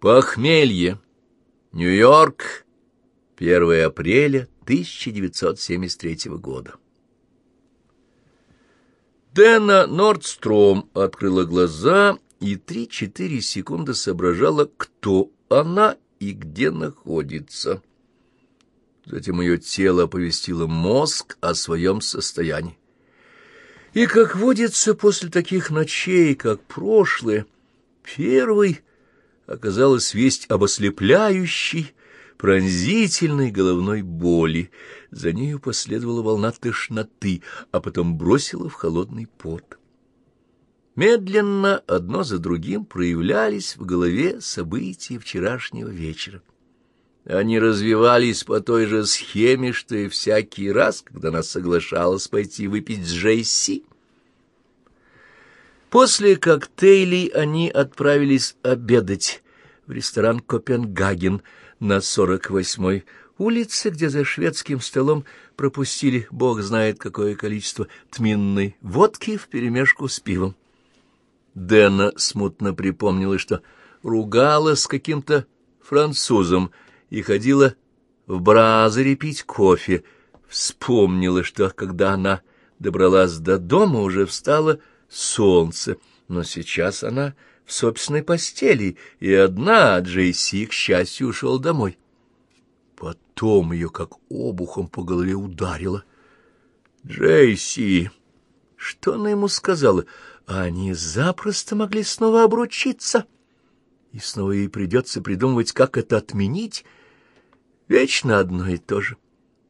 Похмелье. Нью-Йорк. 1 апреля 1973 года. Дэна Нордстром открыла глаза и три-четыре секунды соображала, кто она и где находится. Затем ее тело оповестило мозг о своем состоянии. И, как водится после таких ночей, как прошлое, первый оказалась весть об ослепляющей, пронзительной головной боли. За нею последовала волна тошноты, а потом бросила в холодный пот. Медленно, одно за другим, проявлялись в голове события вчерашнего вечера. Они развивались по той же схеме, что и всякий раз, когда она соглашалась пойти выпить с Джейси. После коктейлей они отправились обедать в ресторан «Копенгаген» на 48-й улице, где за шведским столом пропустили, бог знает какое количество, тминной водки вперемешку с пивом. Дэна смутно припомнила, что ругалась с каким-то французом и ходила в бразере пить кофе. Вспомнила, что когда она добралась до дома, уже встало солнце, но сейчас она в собственной постели, и одна, Джейси, к счастью, ушел домой. Потом ее как обухом по голове ударило. «Джейси!» Что она ему сказала? Они запросто могли снова обручиться. И снова ей придется придумывать, как это отменить. Вечно одно и то же.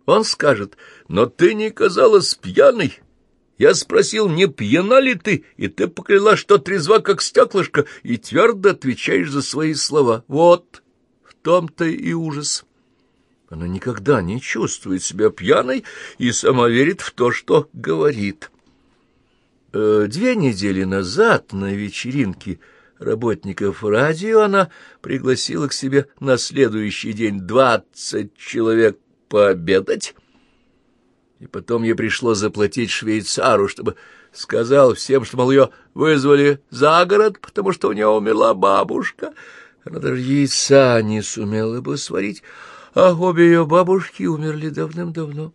Он скажет, «Но ты не казалась пьяной». Я спросил, не пьяна ли ты, и ты покляла, что трезва, как стеклышко, и твердо отвечаешь за свои слова. Вот, в том-то и ужас. Она никогда не чувствует себя пьяной и сама верит в то, что говорит. Э, две недели назад на вечеринке работников радио она пригласила к себе на следующий день двадцать человек пообедать, и потом ей пришлось заплатить швейцару, чтобы сказал всем, что, мол, ее вызвали за город, потому что у нее умерла бабушка. Она даже яйца не сумела бы сварить, а обе ее бабушки умерли давным-давно.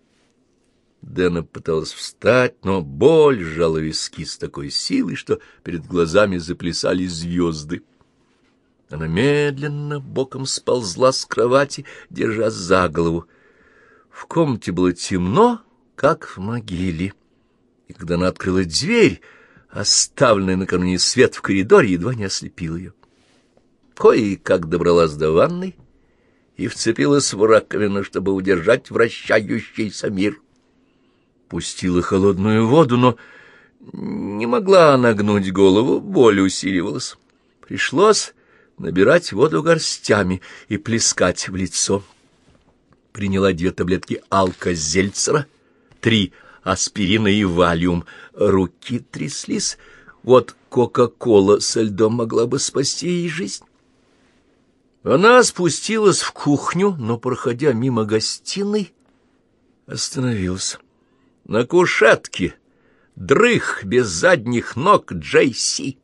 Дэна пыталась встать, но боль сжала виски с такой силой, что перед глазами заплясали звезды. Она медленно боком сползла с кровати, держа за голову. В комнате было темно, как в могиле. И когда она открыла дверь, оставленный накануне свет в коридоре едва не ослепил ее. Кое-как добралась до ванной и вцепилась в раковину, чтобы удержать вращающийся мир. Пустила холодную воду, но не могла нагнуть голову, боль усиливалась. Пришлось набирать воду горстями и плескать в лицо. Приняла две таблетки алкозельцера — три аспирина и валиум. Руки тряслись. Вот Кока-Кола со льдом могла бы спасти ей жизнь. Она спустилась в кухню, но, проходя мимо гостиной, остановилась. На кушетке дрых без задних ног Джейси.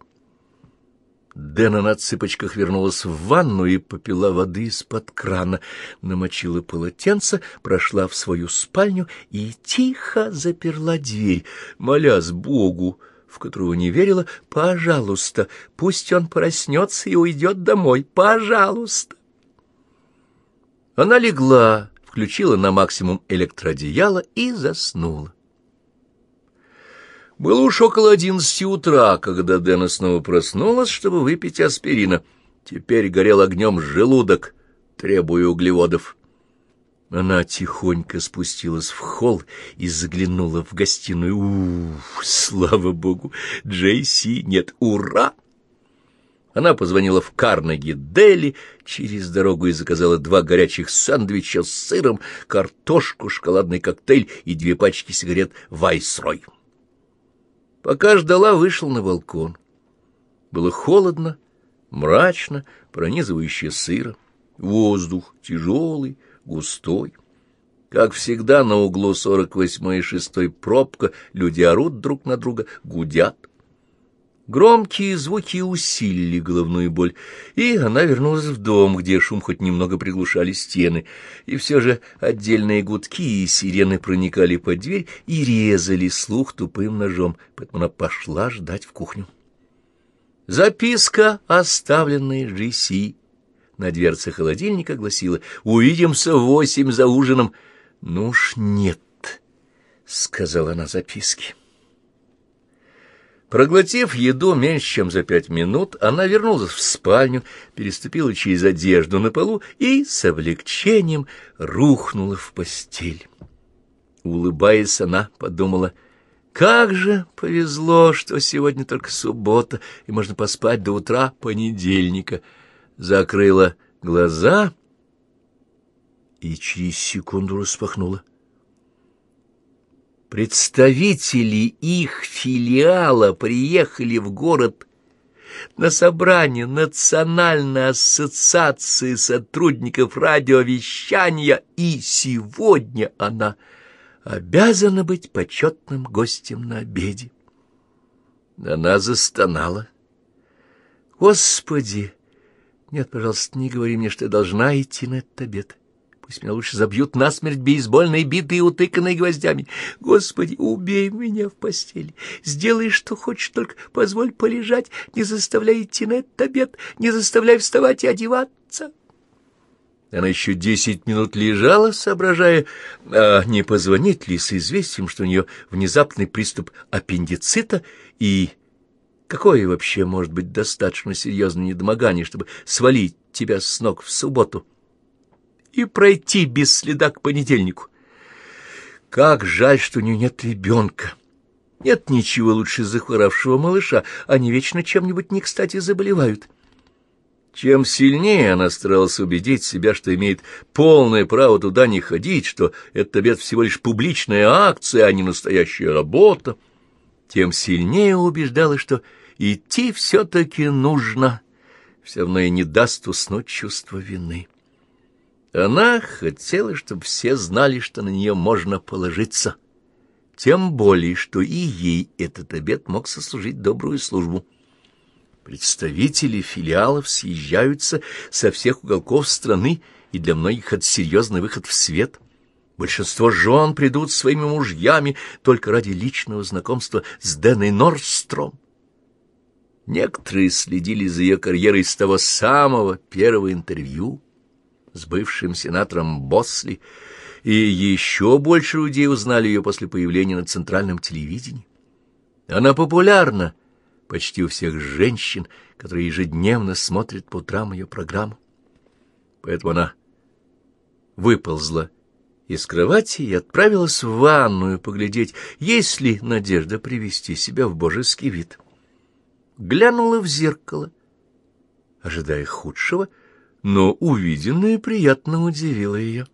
Дэна на цыпочках вернулась в ванну и попила воды из-под крана, намочила полотенце, прошла в свою спальню и тихо заперла дверь, молясь Богу, в которого не верила, «Пожалуйста, пусть он проснется и уйдет домой, пожалуйста!» Она легла, включила на максимум электроодеяло и заснула. Было уж около одиннадцати утра, когда Дэна снова проснулась, чтобы выпить аспирина. Теперь горел огнем желудок, требуя углеводов. Она тихонько спустилась в холл и заглянула в гостиную. Ух, слава богу, Джейси нет, ура! Она позвонила в Карнеги Дели через дорогу и заказала два горячих сэндвича с сыром, картошку, шоколадный коктейль и две пачки сигарет «Вайсрой». Пока ждала, вышел на балкон. Было холодно, мрачно, пронизывающе сыро. Воздух тяжелый, густой. Как всегда, на углу 48 и 6 пробка, люди орут друг на друга, гудят. Громкие звуки усилили головную боль, и она вернулась в дом, где шум хоть немного приглушали стены, и все же отдельные гудки и сирены проникали под дверь и резали слух тупым ножом, поэтому она пошла ждать в кухню. Записка, оставленная Джиси, на дверце холодильника гласила «Увидимся в восемь за ужином». «Ну уж нет», — сказала она записке. Проглотив еду меньше, чем за пять минут, она вернулась в спальню, переступила через одежду на полу и с облегчением рухнула в постель. Улыбаясь, она подумала, как же повезло, что сегодня только суббота, и можно поспать до утра понедельника. Закрыла глаза и через секунду распахнула. Представители их филиала приехали в город на собрание Национальной ассоциации сотрудников радиовещания, и сегодня она обязана быть почетным гостем на обеде. Она застонала. «Господи! Нет, пожалуйста, не говори мне, что я должна идти на этот обед. Пусть меня лучше забьют насмерть бейсбольной битой, утыканной гвоздями. Господи, убей меня в постели. Сделай, что хочешь, только позволь полежать, не заставляй идти на этот обед, не заставляй вставать и одеваться. Она еще десять минут лежала, соображая, а не позвонить ли с известием, что у нее внезапный приступ аппендицита и... Какое вообще может быть достаточно серьезное недомогание, чтобы свалить тебя с ног в субботу? И пройти без следа к понедельнику. Как жаль, что у нее нет ребенка. Нет ничего лучше захворавшего малыша, они вечно чем-нибудь не кстати заболевают. Чем сильнее она старалась убедить себя, что имеет полное право туда не ходить, что этот обед всего лишь публичная акция, а не настоящая работа, тем сильнее убеждалась, что идти все-таки нужно, все равно и не даст уснуть чувство вины. Она хотела, чтобы все знали, что на нее можно положиться, тем более, что и ей этот обед мог сослужить добрую службу. Представители филиалов съезжаются со всех уголков страны, и для многих это серьезный выход в свет. Большинство жен придут своими мужьями только ради личного знакомства с Дэной Норстром. Некоторые следили за ее карьерой с того самого первого интервью, с бывшим сенатором Босли, и еще больше людей узнали ее после появления на центральном телевидении. Она популярна почти у всех женщин, которые ежедневно смотрят по утрам ее программу. Поэтому она выползла из кровати и отправилась в ванную поглядеть, есть ли надежда привести себя в божеский вид. Глянула в зеркало, ожидая худшего — но увиденное приятно удивило ее.